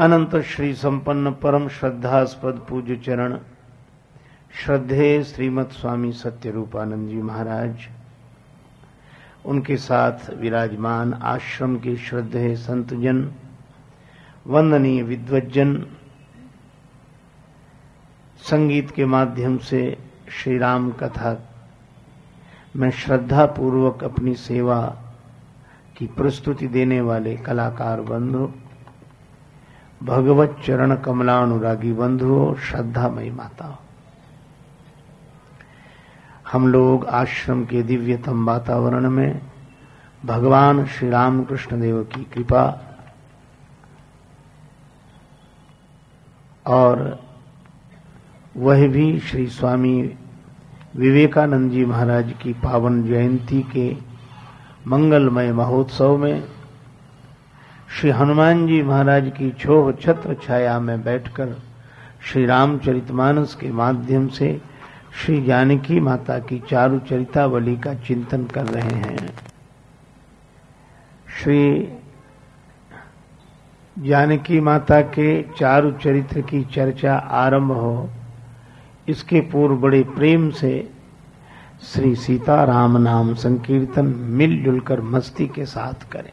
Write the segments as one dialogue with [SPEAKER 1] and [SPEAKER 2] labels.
[SPEAKER 1] अनंत श्री संपन्न परम श्रद्धास्पद पूज्य चरण। श्रद्धे श्रीमद स्वामी सत्य रूपानंद जी महाराज। उनके साथ विराजमान आश्रम के श्रद्धे संतजन, वंदनीय विद्वजन संगीत के माध्यम से श्री राम कथा। में श्रद्धा पूर्वक अपनी सेवा की प्रस्तुति देने वाले कलाकार बंधु भगवत चरण कमलानुरागी बंधुओं, श्रद्धामयी माता हम लोग आश्रम के दिव्यतम वातावरण में भगवान श्री रामकृष्ण देव की कृपा और वह भी श्री स्वामी विवेकानंद जी महाराज की पावन जयंती के मंगलमय महोत्सव में श्री हनुमान जी महाराज की छोह छत्र छाया में बैठकर श्री रामचरितमानस के माध्यम से श्री जानकी माता की चारु चरितावली का चिंतन कर रहे हैं। श्री जानकी माता के चारु चरित्र की चर्चा आरंभ हो, इसके पूर्व बड़े प्रेम से श्री सीता राम नाम संकीर्तन मिलजुल कर मस्ती के साथ करें।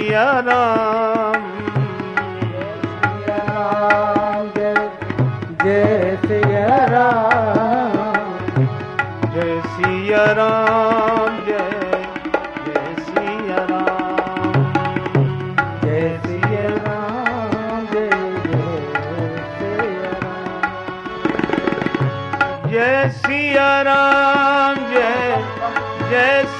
[SPEAKER 1] सिया राम।
[SPEAKER 2] जय सिया राम,
[SPEAKER 1] जय सिया राम। जय जय सिया राम।
[SPEAKER 2] जय सिया राम, जय जय सिया राम।
[SPEAKER 1] जय राम।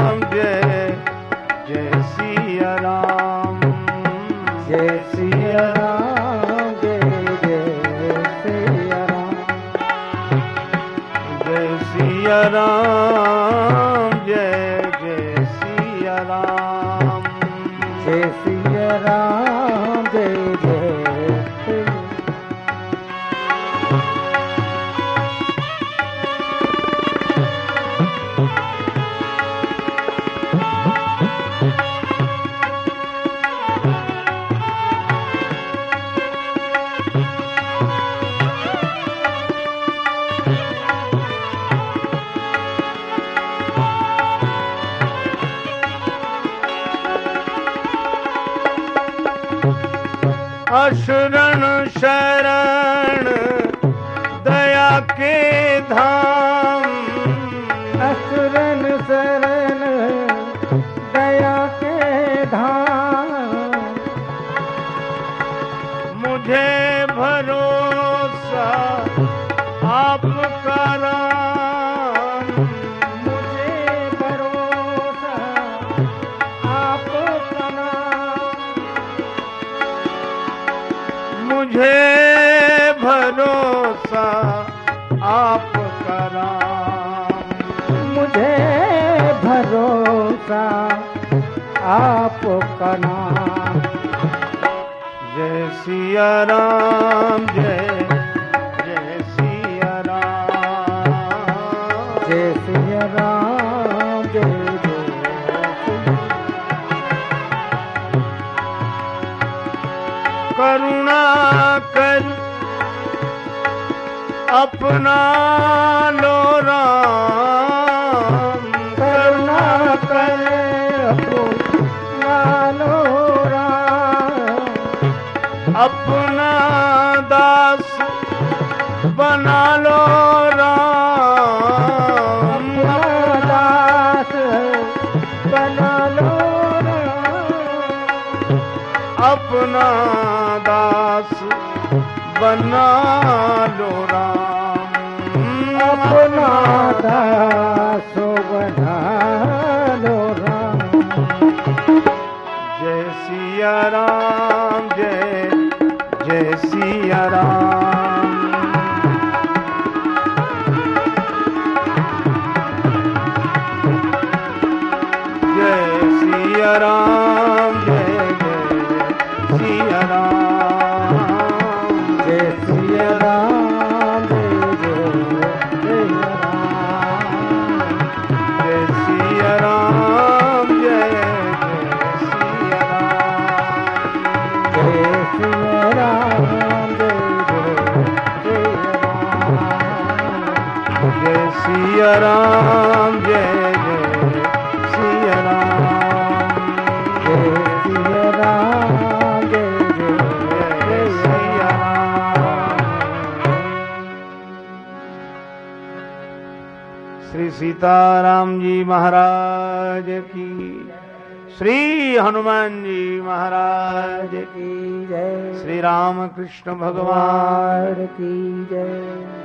[SPEAKER 1] जय सिया राम
[SPEAKER 2] जय सिया राम। जय सिया राम जय
[SPEAKER 1] जय सिया राम मुझे भरोसा आप करा।
[SPEAKER 2] मुझे भरोसा आप करा।
[SPEAKER 1] जय सिया राम जय जय लो राम
[SPEAKER 2] राम।
[SPEAKER 1] दास बना लो राम।
[SPEAKER 2] दास बना लो राम।
[SPEAKER 1] अपना दास बना लो राम।
[SPEAKER 2] अपना दास बना लो राम।
[SPEAKER 1] जय सिया राम, जय जय सिया राम। जय सिया राम जय जय सिया राम।
[SPEAKER 2] सिया राम जय जय राम
[SPEAKER 1] श्री सीताराम जी महाराज की श्री हनुमान जी महाराज की
[SPEAKER 2] जय
[SPEAKER 1] श्री राम कृष्ण
[SPEAKER 2] भगवान की जय